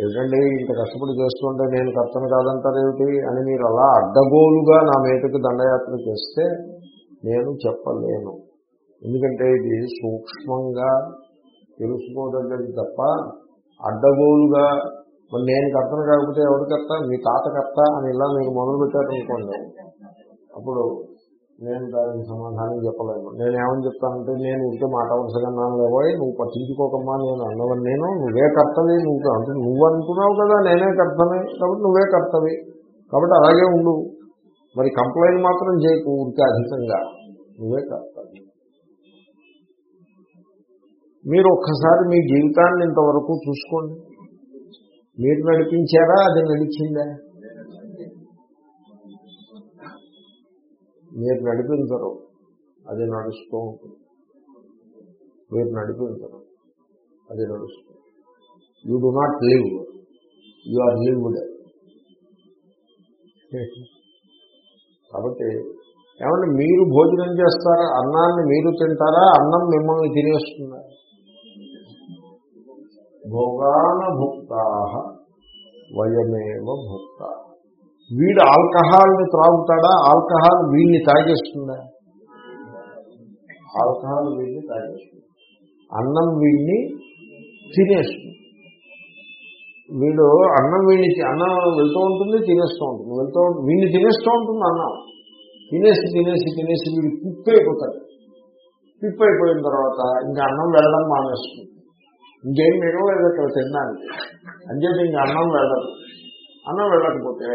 S1: ఏమిటండి ఇంత కష్టపడి చేస్తుంటే నేను కర్తను కాదంటారేమిటి అని మీరు అలా అడ్డగోలుగా నా మీదకి దండయాత్ర చేస్తే నేను చెప్పలేను. ఎందుకంటే ఇది సూక్ష్మంగా తెలుసుకోదగ్గది తప్ప అడ్డగోలుగా మరి నేను కర్తను కాకపోతే ఎవరు కర్త? మీ తాత కర్త అని ఇలా మీరు మొదలు పెట్టారనుకోండి అప్పుడు నేను దానికి సమాధానం చెప్పలేను. నేను ఏమని చెప్తానంటే నేను ఉంటే మాట వరుసగన్నాను లేవోయ్ నువ్వు పట్టించుకోకమ్మా నేను అన్నవని నేను నువ్వే కర్తవి నువ్వు అంటే నువ్వు అంటున్నావు కదా నేనే కర్తవి కాబట్టి నువ్వే కర్తవి. కాబట్టి అలాగే ఉండు. మరి కంప్లైంట్ మాత్రం చేయకు ఉంటే అధికంగా. నువ్వే కర్తవి. మీరు ఒక్కసారి మీ జీవితాన్ని ఇంతవరకు చూసుకోండి. మీరు నడిపించారా? అది నడిచిందా? మీరు నడిపించరు అది నడుస్తూ ఉంటుంది. మీరు నడిపించరు అది నడుస్తుంది you do not live you are lived కాబట్టి ఏమంటే మీరు భోజనం చేస్తారా? అన్నాన్ని మీరు తింటారా? అన్నం మిమ్మల్ని తినేస్తున్నారు భోగాన భుక్తా వయమేవ భుక్తా. వీడు ఆల్కహాల్ని త్రాగుతాడా? ఆల్కహాల్ వీడిని తాగేస్తుందా? ఆల్కహాల్ వీడిని తాగేస్తుంది. అన్నం వీడిని తినేస్తుంది. వీడు అన్నం వీడిని అన్నం వెళ్తూ ఉంటుంది తినేస్తూ ఉంటుంది. వెళ్తూ ఉంటుంది వీడిని తినేస్తూ ఉంటుంది అన్నం తినేసి తినేసి తినేసి వీడు కుక్ అయిపోతాడు పిప్ అయిపోయిన తర్వాత ఇంకా అన్నం వెళ్ళడం మానేస్తుంది. ఇంకేం మిగలేదు అక్కడ తినడానికి. అంచేది ఇంకా అన్నం వెళ్ళదు. అన్న వెళ్ళకపోతే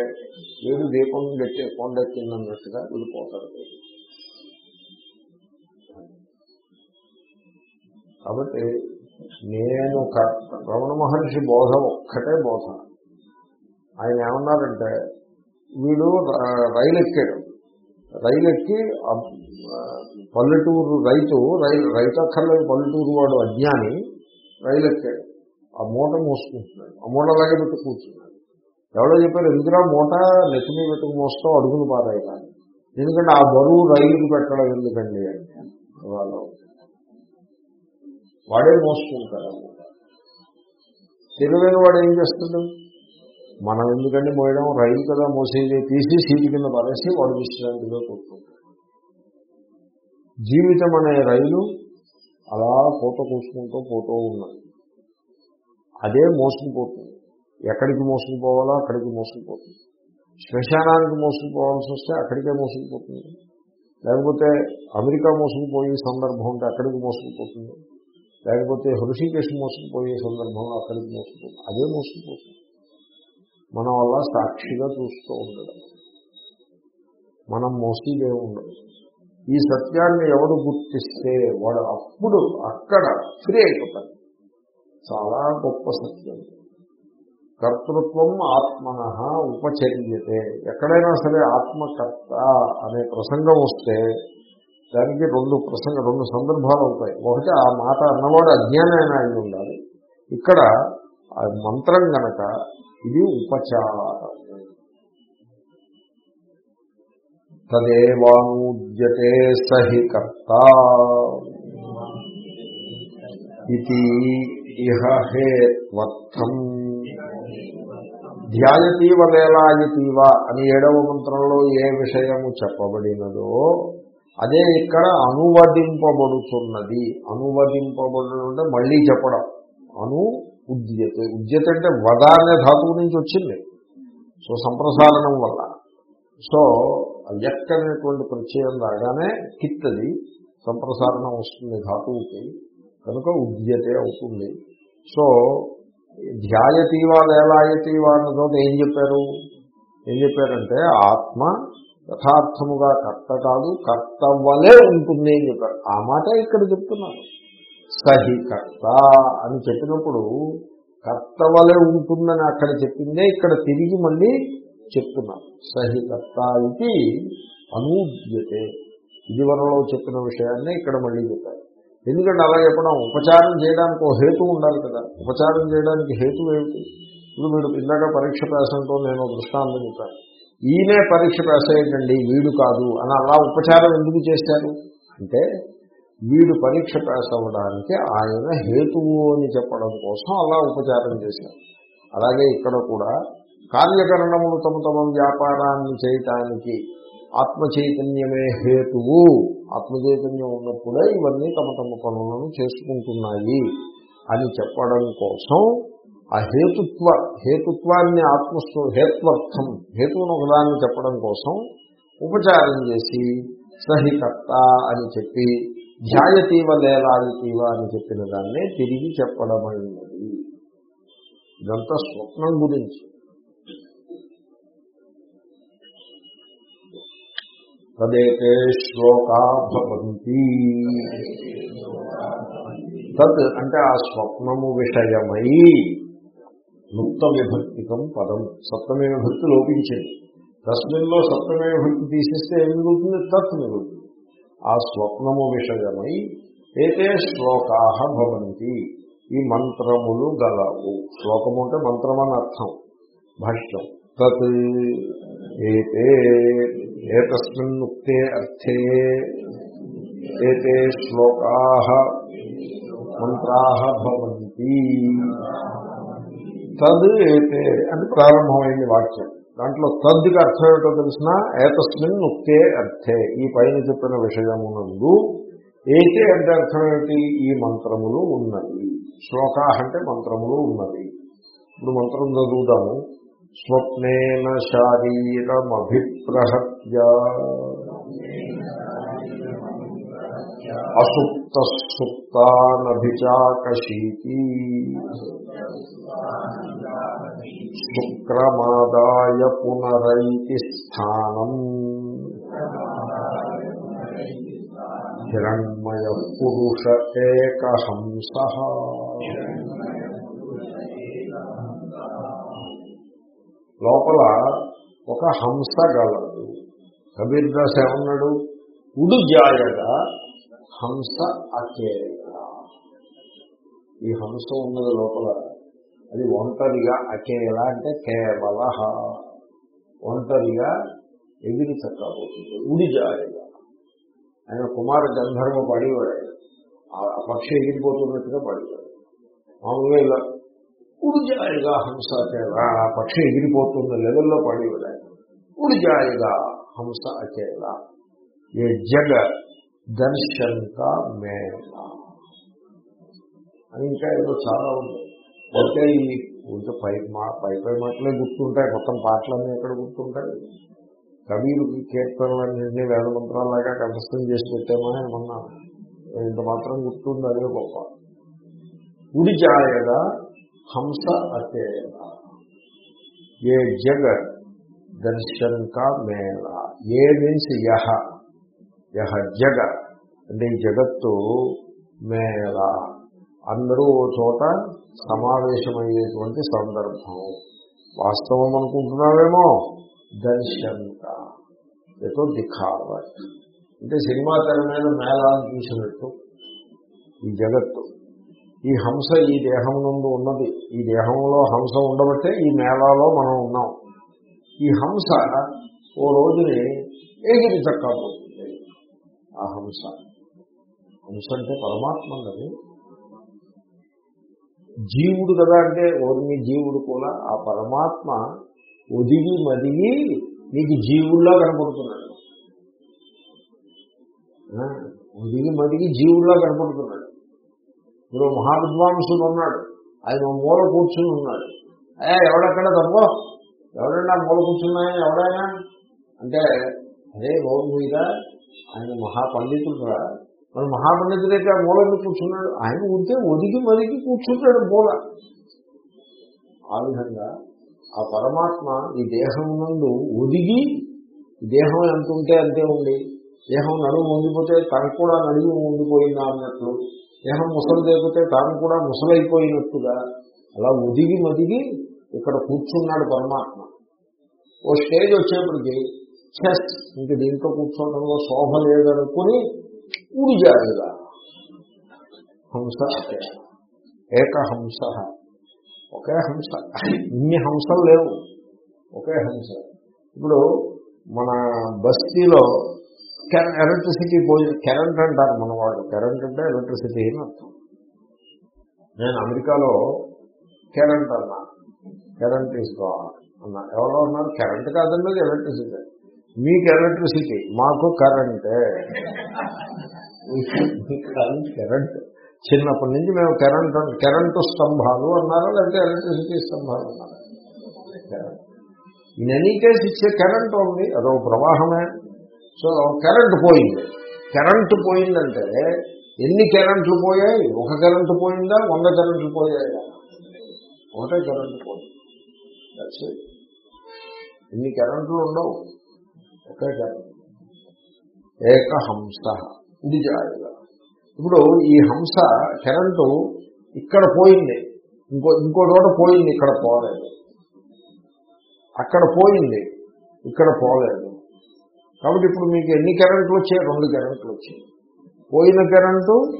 S1: వీడు దీపం గట్టి కొండెక్కిందన్నట్టుగా వీడిపోతాడు కాబట్టి నేను రమణ మహర్షి బోధ ఒక్కటే బోధ. ఆయన ఏమన్నారంటే వీడు రైలు ఎక్కాడు రైలు ఎక్కి పల్లెటూరు రైతు రైలు రైతు అక్కర్లేదు పల్లెటూరు వాడు అజ్ఞాని రైలు ఎక్కాడు ఆ మూట మోసుకుంటున్నాడు. ఆ మూట అలాగే పెట్టి కూర్చున్నాడు. ఎవరో చెప్పారు ఎందుకురా మూట నెత్తిని పెట్టుకు మోస్తాం అడుగులు పారాయి కానీ ఎందుకంటే ఆ బరువు రైలు పెట్టడం ఎందుకండి? అంటే వాళ్ళు. వాడే మోసుకుంటారు తెలివైన వాడు ఏం చేస్తాడు? మనం ఎందుకంటే మోయడం? రైలు కదా మోసేది. తీసి సీటు కింద పడేసి వాడు విశ్రాంతిగా కూర్చుంటాడు. జీవితం అనే రైలు అలా పోత కూసుకుంటూ పోతూ ఉన్నది. అదే మోసుకుపోతుంది. ఎక్కడికి మోసుకుపోవాలో అక్కడికి మోసుకుపోతుంది. శ్మశానానికి మోసుకుపోవాల్సి వస్తే అక్కడికే మోసుకుపోతుంది. లేకపోతే అమెరికా మోసుకుపోయే సందర్భం ఉంటే అక్కడికి మోసుకుపోతుంది. లేకపోతే హృషికేశ్ మోసుకుపోయే సందర్భంలో అక్కడికి మోసుకుపోతుంది. అదే మోసుకుపోతుంది. మనం అలా సాక్షిగా చూస్తూ ఉండడం. మనం మోసీదే ఉండదు. ఈ సత్యాన్ని ఎవడు గుర్తిస్తే వాడు అప్పుడు అక్కడ ఫ్రీ అయిపోతాడు. చాలా గొప్ప సత్యం. కర్తృత్వం ఆత్మన ఉపచర్యతే. ఎక్కడైనా సరే ఆత్మకర్త అనే ప్రసంగం వస్తే దానికి రెండు ప్రసంగ రెండు సందర్భాలు అవుతాయి ఒకటి ఆ మాట అన్నవాడు అజ్ఞానమైన అయి ఉండాలి. ఇక్కడ ఆ మంత్రం గనక ఇది ఉపచారం. తదేవానూద్యతే సహి కర్త ఇది ఇహ హేత్వర్థం ధ్యాయతీవ వేలాయతీవ అని ఏడవ మంత్రంలో ఏ విషయము చెప్పబడినదో అదే ఇక్కడ అనువదింపబడుతున్నది. అనువదింపబడడం అంటే మళ్ళీ చెప్పడం. అను ఉద్యత. ఉద్యత అంటే వద అనే ధాతువు నుంచి వచ్చింది. సో సంప్రసారణం వల్ల. సో యక్ అనేటువంటి ప్రత్యయం రాగానే కిత్తది. సంప్రసారణం వస్తుంది ధాతువుకి. కనుక ఉద్యతే అవుతుంది. సో ధ్యాయతీవా వేలాయతీవా అన్నదో ఏం చెప్పారు? ఏం చెప్పారంటే ఆత్మ యథార్థముగా కర్త కాదు కర్తవ్వలే ఉంటుంది అని చెప్పారు. ఆ మాట ఇక్కడ చెప్తున్నారు. సహి కర్త అని చెప్పినప్పుడు కర్తవలే ఉంటుందని అక్కడ చెప్పిందే ఇక్కడ తిరిగి మళ్ళీ చెప్తున్నారు. సహి కర్త ఇది అనూద్యతే. ఇదివరలో చెప్పిన విషయాన్ని ఇక్కడ మళ్ళీ చెప్పారు. ఎందుకంటే అలా చెప్పడం ఉపచారం చేయడానికి ఒక హేతు ఉండాలి కదా. ఉపచారం చేయడానికి హేతు ఏమిటి? ఇప్పుడు వీడు ఇందాక పరీక్ష పేసంతో నేను దృష్టాంతం చెప్పాను. ఈయనే పరీక్ష పేస వీడు కాదు అని అలా ఉపచారం ఎందుకు చేశారు? అంటే వీడు పరీక్ష పేస్ అవ్వడానికి ఆయన హేతువు అని చెప్పడం కోసం అలా ఉపచారం చేశారు. అలాగే ఇక్కడ కూడా కార్యకరణములు తమ తమ వ్యాపారాన్ని చేయటానికి ఆత్మ చైతన్యమే హేతువు. ఆత్మచైతన్యం ఉన్నప్పుడే ఇవన్నీ తమ తమ పనులను చేసుకుంటున్నాయి అని చెప్పడం కోసం ఆ హేతుత్వ హేతుత్వాన్ని ఆత్మస్వ హేత్వర్థం హేతువును ఒకదాన్ని చెప్పడం కోసం ఉపచారం చేసి సహికర్త అని చెప్పి ధ్యాయతీవ లేలాయతీవ అని చెప్పిన దాన్నే తిరిగి చెప్పడమైనది. ఇదంతా స్వప్నం గురించి. తదేతే శ్లోకా భవంతి. తద్ అంటే ఆ స్వప్నము విషయమై ముక్త విభక్తికం పదం. సప్తమే విభక్తి లోపించింది. తస్మిన్లో సప్తమే విభక్తి తీసేస్తే ఏం మిగులుతుంది? తత్ మిగులుతుంది. ఆ స్వప్నము విషయమై ఏతే శ్లోకా భవంతి. ఈ మంత్రములు గలవు. శ్లోకము అంటే మంత్రం అని అర్థం. భాష్యం. తత్ ఏతే ఏతస్మిన్ అర్థే ఏతే శ్లోకా మంత్రా భవంతి. తద్ ఏతే అని ప్రారంభమైంది వాక్యం. దాంట్లో తద్దుకి అర్థం ఏమిటో తెలిసిన ఏతస్మిన్ నుక్తే అర్థే. ఈ పైన చెప్పిన విషయమునందు ఏతే అంటే అర్థం ఏమిటి? ఈ మంత్రములు ఉన్నవి. శ్లోకా అంటే మంత్రములు ఉన్నవి. ఇప్పుడు మంత్రం చదువుదాము. స్వప్నేన శారీరమభిప్రహత్య. అసుప్త సుప్తానభిచాకశీతి శుక్రమాదాయ పునరైతి స్థానం. హిరణ్మయ పురుష ఏకహంస. లోపల ఒక హంస గలదు. కబీర్ దాస్ ఏమన్నాడు? ఉడుజాయగా హంస అకేల ఈ హంస ఉన్నది లోపల. అది ఒంటరిగా అకేల అంటే కేవల ఒంటరిగా ఎగిరి చక్కపోతుంది ఉడిజాయగా ఆయన కుమార గంధర్వ పడేవాడు. ఆ పక్షి ఎగిరిపోతున్నట్టుగా పడేవాడు. మామూలుగా ఇలా ఉడిజాయిగా హంస అకేలా ఆ పక్షి ఎగిరిపోతున్న లెవెల్లో పడేవాడు ఆయన ఉడిజాయిగా హంస అకేలా ఏ జగ దర్శన్ కా మేళ. అని ఇంకా ఏదో చాలా ఉంది. అంటే ఈ ఉంటే పై మా పై పై మాటలే గుర్తుంటాయి. మొత్తం పాటలన్నీ ఎక్కడ గుర్తుంటాయి? కవిలు కీర్తనలన్నింటినీ వేద మంత్రాలాగా కంఠస్థం చేసి పెట్టామా ఏమన్నా? ఇంత మాత్రం గుర్తుంది అదే గొప్ప. ఉడిజాయగా హంస అతేలా ఏ జగ దర్శన్ కా మేళ. ఏ మీన్స్ యహ. యహ జగ. అంటే ఈ జగత్తు మేళ. అందరూ ఓ చోట సమావేశమయ్యేటువంటి సందర్భం. వాస్తవం అనుకుంటున్నావేమో? దర్శంత ఏదో దిఖావట్ అంటే సినిమా తెర మీద మేళాన్ని చూసినట్టు ఈ జగత్తు. ఈ హంస ఈ దేహం నుండి ఉన్నది. ఈ దేహంలో హంస ఉండబట్టే ఈ మేళాలో మనం ఉన్నాం. ఈ హంస ఓ రోజుని ఎగిరి చక్కబోతుంది ఆ హంస. హంస అంటే పరమాత్మ అన్నది జీవుడు కదా అంటే ఓర్మి జీవుడు కూడా. ఆ పరమాత్మ ఒదిగి మదిగి నీకు జీవుల్లా కనపడుతున్నాడు. ఆ, ఒదిగి మదిగి జీవుల్లా కనపడుతున్నాడు. ఇప్పుడు మహావిద్వాంసుడు ఉన్నాడు. ఆయన మూల కూర్చుని ఉన్నాడు. ఏ ఎవడక్కడ తప్పో? ఎవడన్నా మూల కూర్చున్నాయని ఎవడైనా? అంటే అదే రోడ్డు మీద ఆయన మహాపండితుడు రా మరి మహాపండితుడైతే ఆ మూల మీద కూర్చున్నాడు. ఆయన ఉంటే ఒదిగి మరిగి కూర్చుంటాడు మూల. ఆ విధంగా ఆ పరమాత్మ ఈ దేహం నందు ఒదిగి దేహం ఎంత ఉంటే అంతే ఉంది. దేహం నడుము ఉండిపోతే తనకు కూడా నడుము ఉండిపోయిందా అన్నట్లు దేహం ముసలు దేపితే తాను కూడా ముసలైపోయినట్టుగా అలా ఒదిగి మదిగి ఇక్కడ కూర్చున్నాడు పరమాత్మ. ఓ స్టేజ్ వచ్చేప్పటికి చెస్ ఇంక దీంట్లో కూర్చోవడంలో శోభ లేదనుకుని ఊడిజాడుగా హంస ఏక హంస ఒకే హంస. ఇన్ని హంసలు లేవు. ఒకే హంస. ఇప్పుడు మన బస్తీలో ఎలక్ట్రిసిటీ పోయి కరెంట్ అంటారు మన వాళ్ళు కరెంట్ అంటే ఎలక్ట్రిసిటీ అని అర్థం. నేను అమెరికాలో కరెంట్ అన్నా. కరెంట్ తీసుకోవాలి అన్నా. ఎవరో ఉన్నారు. కరెంట్ కాదండి అది ఎలక్ట్రిసిటీ. మీకు ఎలక్ట్రిసిటీ మాకు కరెంటే. Current current. చిన్నప్పటి నుంచి మేము కరెంట్ కరెంటు స్తంభాలు అన్నారా లేకపోతే ఎలక్ట్రిసిటీ స్తంభాలు అన్నారా? ఇన్ ఎనీ కేసు ఇచ్చే కరెంట్ ఉంది. అదో ప్రవాహమే. సో కరెంట్ పోయింది. కరెంట్ పోయిందంటే ఎన్ని కరెంట్లు పోయాయి? ఒక కరెంటు పోయిందా? వంద కరెంట్లు పోయాయా? ఒకటే కరెంటు పోయింది. ఎన్ని కరెంట్లు ఉండవు? ఒకే కరెంట్. ఏక హంస ఇది జాయిగా ఇప్పుడు ఈ హంస కరెంటు ఇక్కడ పోయింది. ఇంకో ఇంకో చోట పోయింది ఇక్కడ పోలేదు. అక్కడ పోయింది ఇక్కడ పోలేదు. కాబట్టి ఇప్పుడు మీకు ఎన్ని కరెంట్లు వచ్చాయి? రెండు కరెంట్లు వచ్చాయి. పోయిన కరెంటు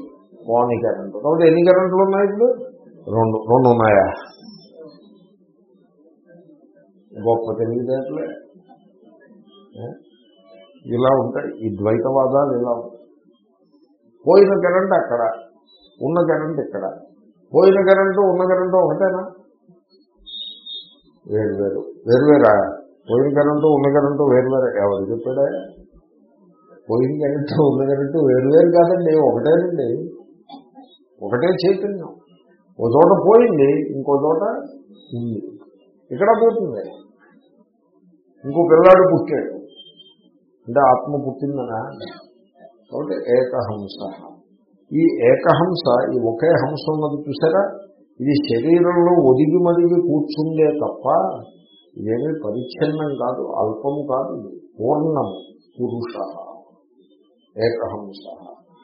S1: పోని కరెంటు. కాబట్టి ఎన్ని కరెంట్లు ఉన్నాయి ఇప్పుడు? రెండు. రెండు ఉన్నాయా? గొప్ప తెలివితేటలే. ఇలా ఉంటాయి. ఈ ద్వైతవాదాలు ఇలా ఉంటాయి. పోయిన కరెంట్ అక్కడ ఉన్న కరెంట్ ఇక్కడ. పోయిన కరెంటు ఉన్న కరెంటు ఒకటేనా? వేరు వేరు. వేరు వేరా? పోయిన కరెంటు ఉన్న కరెంటు వేరువేరే ఎవరు చెప్పాడా? పోయిన కరెంటు ఉన్న కరెంటు వేరువేరు కాదండి ఒకటేనండి. ఒకటే చైతన్యం. ఒక చోట పోయింది ఇంకో చోట ఉంది. ఇక్కడ పోతుంది. ఇంకో పిల్లాడు పుట్టాడు. అంటే ఆత్మ పుట్టిందనా? కాబట్టి ఏకహంస. ఈ ఏకహంస ఈ ఒకే హంస ఉన్నది చూసారా? ఇది శరీరంలో ఒదిగి మదిగి కూర్చుందే తప్ప ఇదేమీ పరిచ్ఛిన్నం కాదు అల్పము కాదు పూర్ణము పురుష ఏకహంస.